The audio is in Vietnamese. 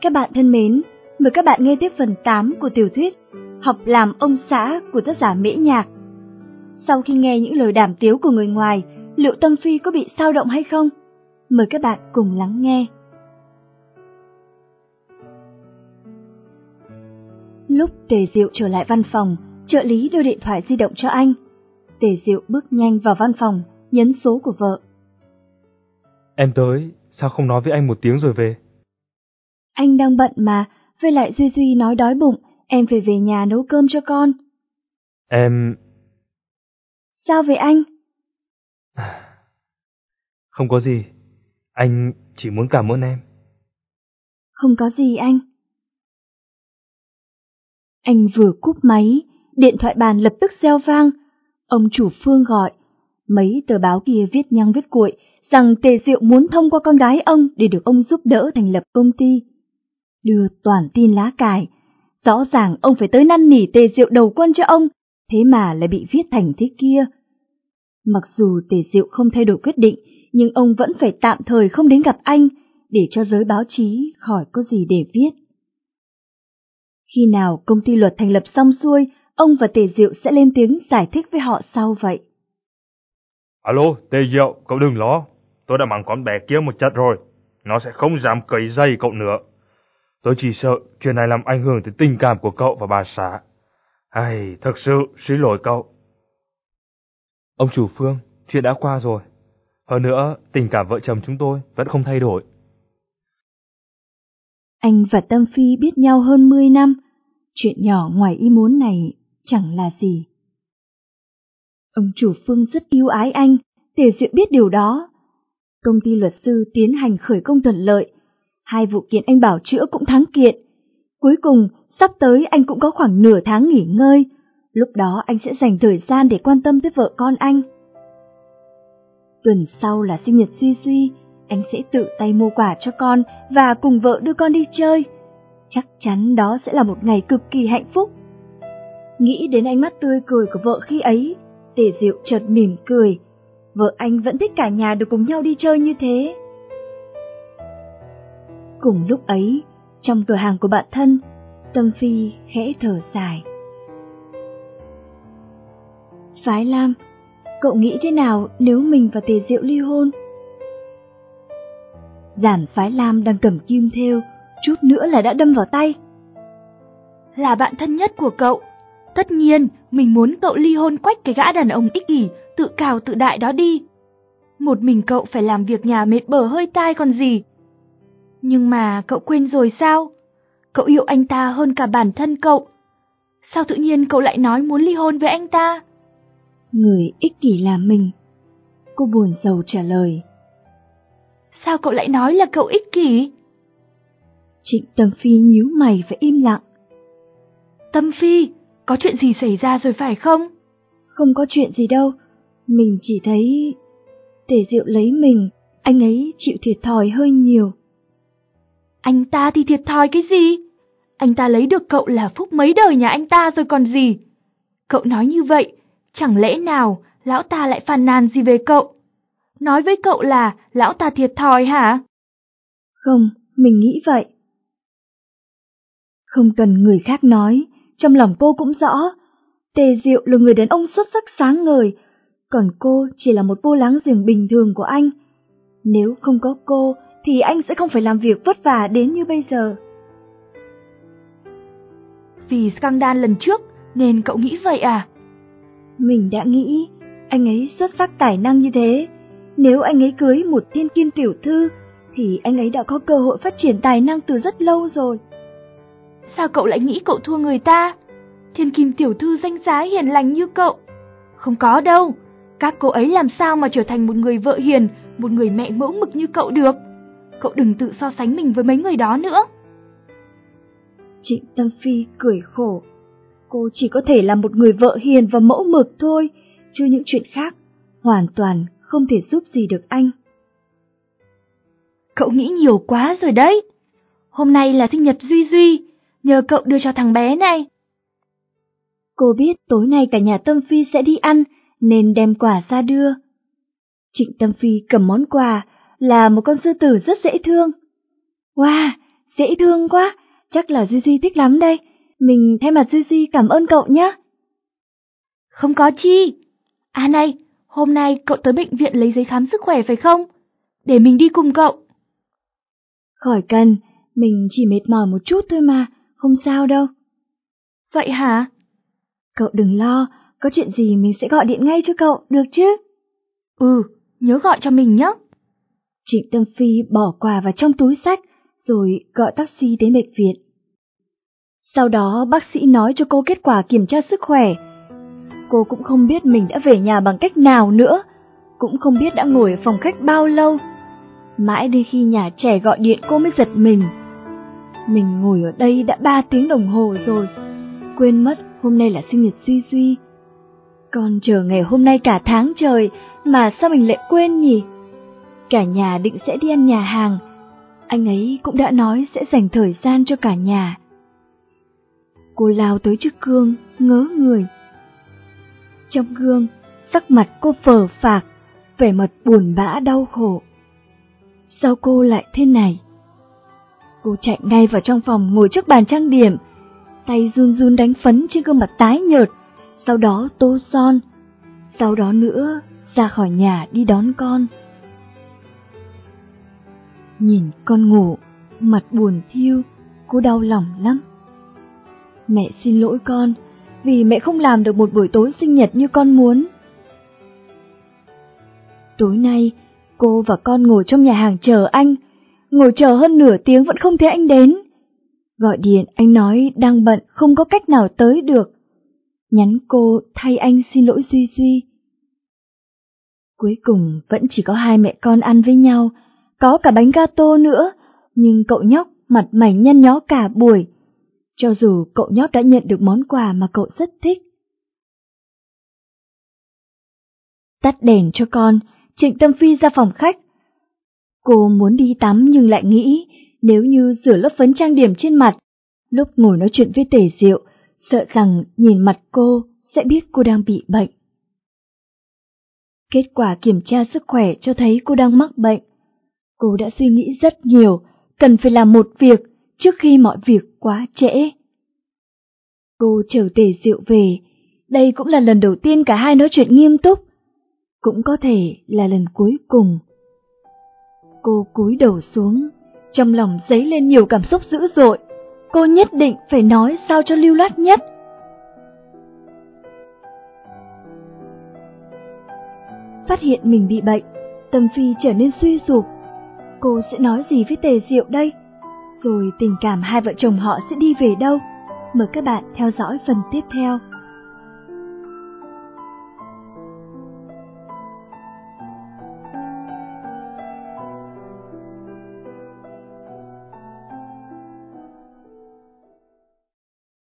Các bạn thân mến, mời các bạn nghe tiếp phần 8 của tiểu thuyết Học làm ông xã của tác giả Mễ Nhạc. Sau khi nghe những lời đàm tiếu của người ngoài, liệu Tâm Phi có bị sao động hay không? Mời các bạn cùng lắng nghe. Lúc Tề Diệu trở lại văn phòng, trợ lý đưa điện thoại di động cho anh. Tề Diệu bước nhanh vào văn phòng, nhấn số của vợ. Em tới, sao không nói với anh một tiếng rồi về? Anh đang bận mà, với lại Duy Duy nói đói bụng, em phải về nhà nấu cơm cho con. Em... Sao vậy anh? Không có gì, anh chỉ muốn cảm ơn em. Không có gì anh. Anh vừa cúp máy, điện thoại bàn lập tức reo vang. Ông chủ Phương gọi. Mấy tờ báo kia viết nhăng viết cuội rằng Tề Diệu muốn thông qua con gái ông để được ông giúp đỡ thành lập công ty. Đưa toàn tin lá cải. Rõ ràng ông phải tới năn nỉ Tề Diệu đầu quân cho ông, thế mà lại bị viết thành thế kia. Mặc dù Tề Diệu không thay đổi quyết định, nhưng ông vẫn phải tạm thời không đến gặp anh, để cho giới báo chí khỏi có gì để viết. Khi nào công ty luật thành lập xong xuôi, ông và Tề Diệu sẽ lên tiếng giải thích với họ sau vậy. Alo, Tề Diệu, cậu đừng lo. Tôi đã mắng con bé kia một trận rồi. Nó sẽ không dám cấy dây cậu nữa. Tôi chỉ sợ chuyện này làm ảnh hưởng tới tình cảm của cậu và bà xã. Ai, thật sự xin lỗi cậu. Ông chủ Phương, chuyện đã qua rồi. Hơn nữa, tình cảm vợ chồng chúng tôi vẫn không thay đổi. Anh và Tâm Phi biết nhau hơn 10 năm, chuyện nhỏ ngoài ý muốn này chẳng là gì. Ông chủ Phương rất yêu ái anh, Tề Diệu biết điều đó. Công ty luật sư tiến hành khởi công thuận lợi, hai vụ kiện anh bảo chữa cũng thắng kiện. Cuối cùng, sắp tới anh cũng có khoảng nửa tháng nghỉ ngơi, lúc đó anh sẽ dành thời gian để quan tâm tới vợ con anh. Tuần sau là sinh nhật Duy Duy, anh sẽ tự tay mua quà cho con và cùng vợ đưa con đi chơi. Chắc chắn đó sẽ là một ngày cực kỳ hạnh phúc. Nghĩ đến ánh mắt tươi cười của vợ khi ấy, Tề Diệu chợt mỉm cười. Vợ anh vẫn thích cả nhà được cùng nhau đi chơi như thế. Cùng lúc ấy, trong cửa hàng của bạn thân, Tâm Phi khẽ thở dài. Phái Lam, cậu nghĩ thế nào nếu mình và Tề Diệu ly hôn? Giản Phái Lam đang cầm kim theo, chút nữa là đã đâm vào tay. Là bạn thân nhất của cậu, tất nhiên mình muốn cậu ly hôn quách cái gã đàn ông ích kỷ, tự cao tự đại đó đi. Một mình cậu phải làm việc nhà mệt bờ hơi tai còn gì. Nhưng mà cậu quên rồi sao? Cậu yêu anh ta hơn cả bản thân cậu. Sao tự nhiên cậu lại nói muốn ly hôn với anh ta? Người ích kỷ là mình. Cô buồn rầu trả lời. Sao cậu lại nói là cậu ích kỷ? Trịnh Tâm Phi nhíu mày và im lặng. Tâm Phi, có chuyện gì xảy ra rồi phải không? Không có chuyện gì đâu, mình chỉ thấy... Tề Diệu lấy mình, anh ấy chịu thiệt thòi hơi nhiều. Anh ta thì thiệt thòi cái gì? Anh ta lấy được cậu là phúc mấy đời nhà anh ta rồi còn gì? Cậu nói như vậy, chẳng lẽ nào lão ta lại phàn nàn gì về cậu? Nói với cậu là lão ta thiệt thòi hả? Không, mình nghĩ vậy. Không cần người khác nói, trong lòng cô cũng rõ. Tề Diệu là người đàn ông xuất sắc sáng ngời, còn cô chỉ là một cô láng giềng bình thường của anh. Nếu không có cô, thì anh sẽ không phải làm việc vất vả đến như bây giờ. Vì scandal lần trước nên cậu nghĩ vậy à? Mình đã nghĩ anh ấy xuất sắc tài năng như thế. Nếu anh ấy cưới một thiên kim tiểu thư, thì anh ấy đã có cơ hội phát triển tài năng từ rất lâu rồi. Sao cậu lại nghĩ cậu thua người ta? Thiên kim tiểu thư danh giá hiền lành như cậu. Không có đâu, các cô ấy làm sao mà trở thành một người vợ hiền, một người mẹ mẫu mực như cậu được. Cậu đừng tự so sánh mình với mấy người đó nữa. Trịnh Tâm Phi cười khổ. Cô chỉ có thể là một người vợ hiền và mẫu mực thôi, chứ những chuyện khác hoàn toàn không thể giúp gì được anh. Cậu nghĩ nhiều quá rồi đấy. Hôm nay là sinh nhật Duy Duy, nhờ cậu đưa cho thằng bé này. Cô biết tối nay cả nhà Tâm Phi sẽ đi ăn, nên đem quà ra đưa. Trịnh Tâm Phi cầm món quà là một con sư tử rất dễ thương. Wow, dễ thương quá, chắc là Duy Duy thích lắm đây. Mình thay mặt Duy Duy cảm ơn cậu nhé. Không có chi. À này, hôm nay cậu tới bệnh viện lấy giấy khám sức khỏe phải không? Để mình đi cùng cậu. Khỏi cần, mình chỉ mệt mỏi một chút thôi mà, không sao đâu. Vậy hả? Cậu đừng lo, có chuyện gì mình sẽ gọi điện ngay cho cậu, được chứ? Ừ, nhớ gọi cho mình nhé. Trịnh Tâm Phi bỏ quà vào trong túi sách, rồi gọi taxi đến bệnh viện. Sau đó bác sĩ nói cho cô kết quả kiểm tra sức khỏe. Cô cũng không biết mình đã về nhà bằng cách nào nữa, cũng không biết đã ngồi ở phòng khách bao lâu. Mãi đến khi nhà trẻ gọi điện cô mới giật mình. Mình ngồi ở đây đã ba tiếng đồng hồ rồi, quên mất hôm nay là sinh nhật Duy Duy. Còn chờ ngày hôm nay cả tháng trời mà sao mình lại quên nhỉ? Cả nhà định sẽ đi ăn nhà hàng, anh ấy cũng đã nói sẽ dành thời gian cho cả nhà. Cô lao tới trước gương, ngớ người. Trong gương, sắc mặt cô phờ phạc, vẻ mặt buồn bã đau khổ. Sao cô lại thế này? Cô chạy ngay vào trong phòng ngồi trước bàn trang điểm, tay run run đánh phấn trên gương mặt tái nhợt, sau đó tô son, sau đó nữa ra khỏi nhà đi đón con. Nhìn con ngủ, mặt buồn thiêu, cô đau lòng lắm. Mẹ xin lỗi con, vì mẹ không làm được một buổi tối sinh nhật như con muốn. Tối nay, cô và con ngồi trong nhà hàng chờ anh, ngồi chờ hơn nửa tiếng vẫn không thấy anh đến. Gọi điện anh nói đang bận không có cách nào tới được. Nhắn cô thay anh xin lỗi Duy Duy. Cuối cùng vẫn chỉ có hai mẹ con ăn với nhau, có cả bánh gato nữa, nhưng cậu nhóc mặt mày nhăn nhó cả buổi. Cho dù cậu nhóc đã nhận được món quà mà cậu rất thích. Tắt đèn cho con, Trịnh Tâm Phi ra phòng khách. Cô muốn đi tắm nhưng lại nghĩ nếu như rửa lớp phấn trang điểm trên mặt, lúc ngồi nói chuyện với tề diệu, sợ rằng nhìn mặt cô sẽ biết cô đang bị bệnh. Kết quả kiểm tra sức khỏe cho thấy cô đang mắc bệnh. Cô đã suy nghĩ rất nhiều, cần phải làm một việc trước khi mọi việc quá trễ. Cô trở tề diệu về, đây cũng là lần đầu tiên cả hai nói chuyện nghiêm túc, cũng có thể là lần cuối cùng. Cô cúi đầu xuống, trong lòng dấy lên nhiều cảm xúc dữ dội, cô nhất định phải nói sao cho lưu loát nhất. Phát hiện mình bị bệnh, Tâm Phi trở nên suy sụp, cô sẽ nói gì với Tề Diệu đây? Rồi tình cảm hai vợ chồng họ sẽ đi về đâu? Mời các bạn theo dõi phần tiếp theo.